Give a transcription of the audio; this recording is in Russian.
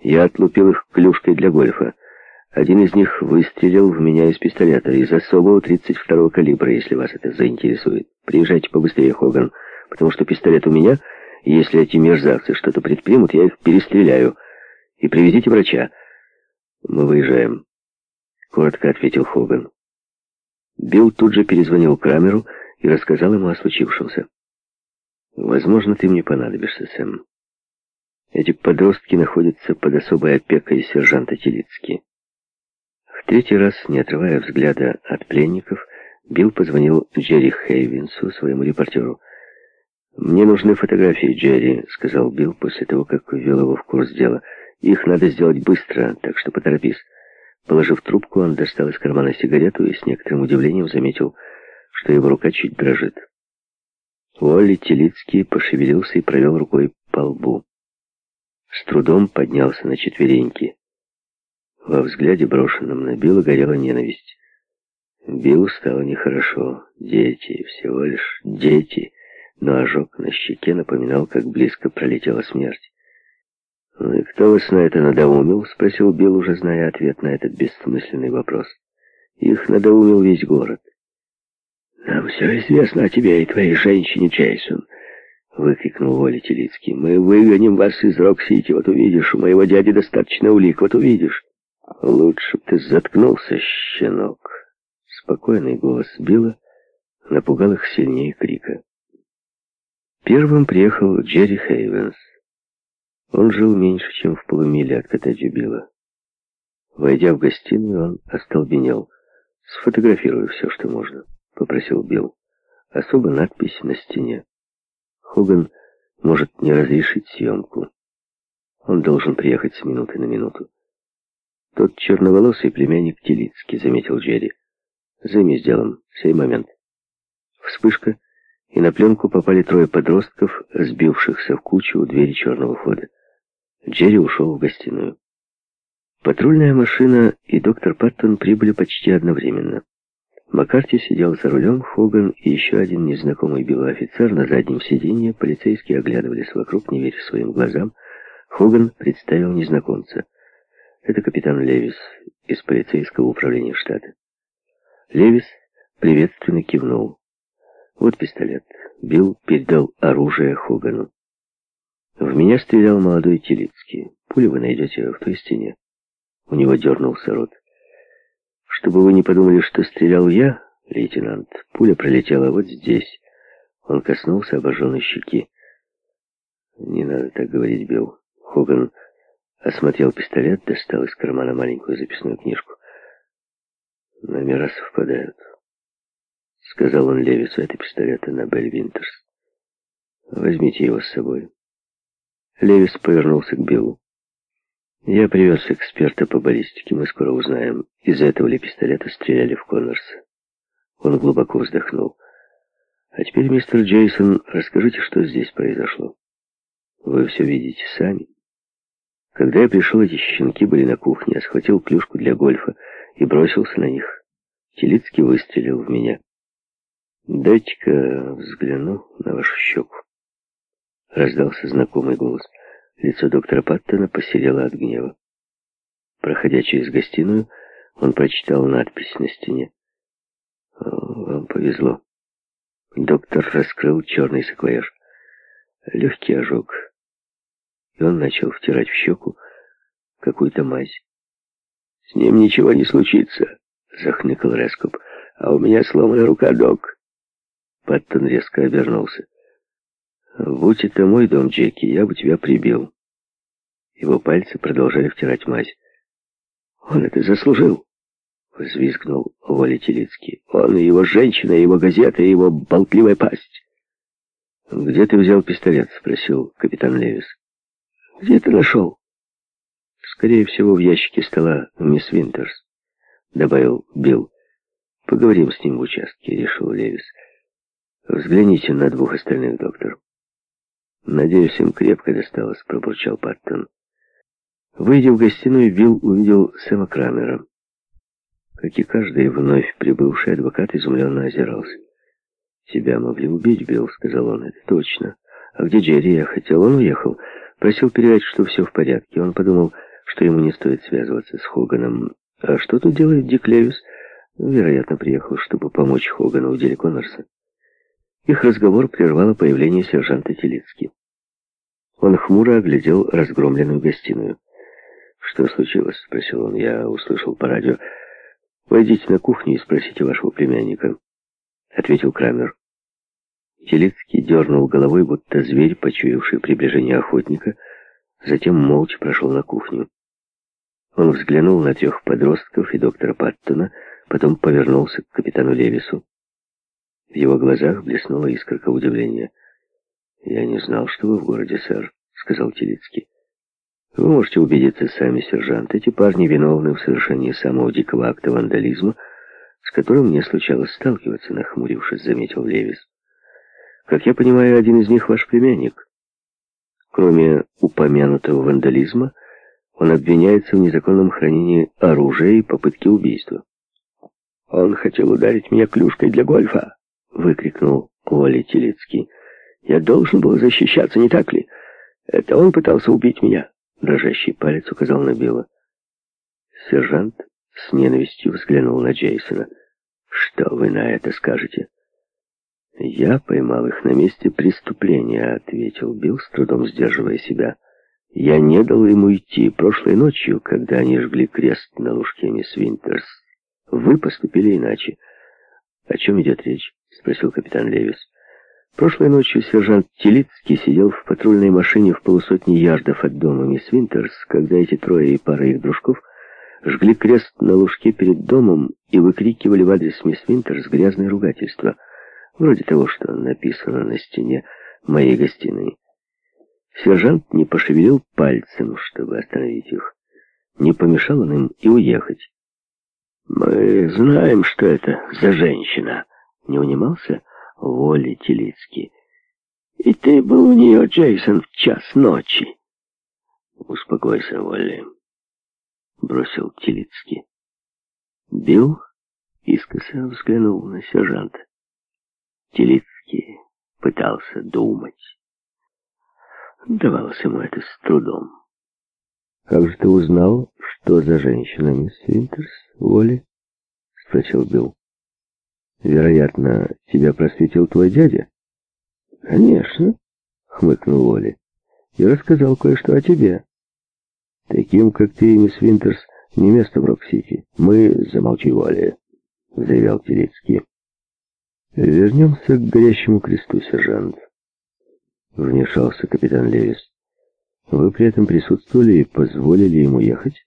Я отлупил их клюшкой для гольфа. Один из них выстрелил в меня из пистолета, из особого 32-го калибра, если вас это заинтересует. Приезжайте побыстрее, Хоган, потому что пистолет у меня, и если эти мерзавцы что-то предпримут, я их перестреляю. И привезите врача. Мы выезжаем, коротко ответил Хоган. Билл тут же перезвонил Крамеру и рассказал ему о случившемся. «Возможно, ты мне понадобишься, Сэм. Эти подростки находятся под особой опекой сержанта Телицки. В третий раз, не отрывая взгляда от пленников, Билл позвонил Джерри Хейвинсу, своему репортеру. «Мне нужны фотографии, Джерри», — сказал Билл после того, как ввел его в курс дела. «Их надо сделать быстро, так что поторопись». Положив трубку, он достал из кармана сигарету и с некоторым удивлением заметил, что его рука чуть дрожит. Уолли Телицкий пошевелился и провел рукой по лбу. С трудом поднялся на четвереньки. Во взгляде, брошенном на Билла, горела ненависть. Биллу стало нехорошо. Дети, всего лишь дети. Но ожог на щеке напоминал, как близко пролетела смерть. «Ну и кто вас на это надоумил?» — спросил Билл, уже зная ответ на этот бессмысленный вопрос. «Их надоумил весь город». «Нам все известно о тебе и твоей женщине, Джейсон», — выкрикнул Воля Телицкий. «Мы выгоним вас из Рок-Сити, вот увидишь. У моего дяди достаточно улик, вот увидишь». «Лучше б ты заткнулся, щенок!» Спокойный голос Билла напугал их сильнее крика. Первым приехал Джерри Хейвенс. Он жил меньше, чем в полумиле от коттеджа Билла. Войдя в гостиную, он остолбенел. «Сфотографируй все, что можно», — попросил Билл. Особо надпись на стене. Хоган может не разрешить съемку. Он должен приехать с минуты на минуту. «Тот черноволосый племянник Телицкий», — заметил Джерри. «Займись делом. Сей момент». Вспышка, и на пленку попали трое подростков, сбившихся в кучу у двери черного хода. Джерри ушел в гостиную. Патрульная машина и доктор Паттон прибыли почти одновременно. Маккарти сидел за рулем, Хоган и еще один незнакомый белый офицер на заднем сиденье. Полицейские оглядывались вокруг, не веря своим глазам. Хоган представил незнакомца. Это капитан Левис из полицейского управления штата. Левис приветственно кивнул. Вот пистолет. Билл передал оружие Хогану. В меня стрелял молодой Телицкий. Пулю вы найдете в той стене. У него дернулся рот. Чтобы вы не подумали, что стрелял я, лейтенант, пуля пролетела вот здесь. Он коснулся обожженной щеки. Не надо так говорить, Билл. Хоган Осмотрел пистолет, достал из кармана маленькую записную книжку. Номера совпадают. Сказал он Левису, это пистолет Аннабель Винтерс. Возьмите его с собой. Левис повернулся к Биллу. Я привез эксперта по баллистике. Мы скоро узнаем, из этого ли пистолета стреляли в Коннорса. Он глубоко вздохнул. А теперь, мистер Джейсон, расскажите, что здесь произошло. Вы все видите сами. Когда я пришел, эти щенки были на кухне. Я схватил клюшку для гольфа и бросился на них. Телицкий выстрелил в меня. «Дайте-ка взгляну на вашу щеку». Раздался знакомый голос. Лицо доктора Паттона посерело от гнева. Проходя через гостиную, он прочитал надпись на стене. «Вам повезло». Доктор раскрыл черный саквояж. Легкий ожог и он начал втирать в щеку какую-то мазь. «С ним ничего не случится», — захныкал Рескоп. «А у меня сломана рука, док». Паттон резко обернулся. «Будь это мой дом, Джеки, я бы тебя прибил». Его пальцы продолжали втирать мазь. «Он это заслужил», — взвизгнул Воля Телицкий. «Он и его женщина, и его газета, и его болтливая пасть». «Где ты взял пистолет?» — спросил капитан Левис. Где ты нашел? Скорее всего, в ящике стола мисс Винтерс, добавил Билл. Поговорим с ним в участке, решил Левис. Взгляните на двух остальных, доктор. Надеюсь, им крепко досталось, пробурчал Паттон. Выйдя в гостиную, Билл увидел Сэма Крамера. Как и каждый вновь прибывший адвокат изумленно озирался. «Тебя могли убить, Билл», — сказал он, — «это точно. А где Джерри? Я хотел, он уехал». Просил передать, что все в порядке. Он подумал, что ему не стоит связываться с Хоганом. А что тут делает Дик Левис? Вероятно, приехал, чтобы помочь Хогану в деле Коннорса. Их разговор прервало появление сержанта Телицки. Он хмуро оглядел разгромленную гостиную. «Что случилось?» — спросил он. «Я услышал по радио. Войдите на кухню и спросите вашего племянника», — ответил Крамер. Телицкий дернул головой, будто зверь, почуявший приближение охотника, затем молча прошел на кухню. Он взглянул на трех подростков и доктора Паттона, потом повернулся к капитану Левису. В его глазах блеснула искорка удивления. «Я не знал, что вы в городе, сэр», — сказал Телицкий. «Вы можете убедиться сами, сержант. Эти парни виновны в совершении самого дикого акта вандализма, с которым мне случалось сталкиваться, нахмурившись, заметил Левис. Как я понимаю, один из них ваш племянник. Кроме упомянутого вандализма, он обвиняется в незаконном хранении оружия и попытке убийства. «Он хотел ударить меня клюшкой для гольфа!» — выкрикнул Оля Телецкий. «Я должен был защищаться, не так ли? Это он пытался убить меня!» Дрожащий палец указал на Билла. Сержант с ненавистью взглянул на Джейсона. «Что вы на это скажете?» «Я поймал их на месте преступления», — ответил Билл, с трудом сдерживая себя. «Я не дал ему идти. Прошлой ночью, когда они жгли крест на лужке мисс Винтерс, вы поступили иначе». «О чем идет речь?» — спросил капитан Левис. Прошлой ночью сержант Телицкий сидел в патрульной машине в полусотни ярдов от дома мисс Винтерс, когда эти трое и пара их дружков жгли крест на лужке перед домом и выкрикивали в адрес мисс Винтерс грязное ругательство — вроде того, что написано на стене моей гостиной. Сержант не пошевелил пальцем, чтобы остановить их. Не помешал он им и уехать. «Мы знаем, что это за женщина», — не унимался Воли Телицкий. «И ты был у нее, Джейсон, в час ночи». «Успокойся, Волли», — бросил Телицкий. Билл искоса взглянул на сержанта. Телицкий пытался думать. Давалось ему это с трудом. «Как же ты узнал, что за женщина, мисс Винтерс, Уолли?» — спросил Билл. «Вероятно, тебя просветил твой дядя?» «Конечно», — хмыкнул Уолли. «И рассказал кое-что о тебе. Таким, как ты, мисс Винтерс, не место в Рок-Сити. Мы...» «Замолчи, Уолли», — заявил Телицкий. «Вернемся к горящему кресту, сержант», — вмешался капитан Левис. «Вы при этом присутствовали и позволили ему ехать?»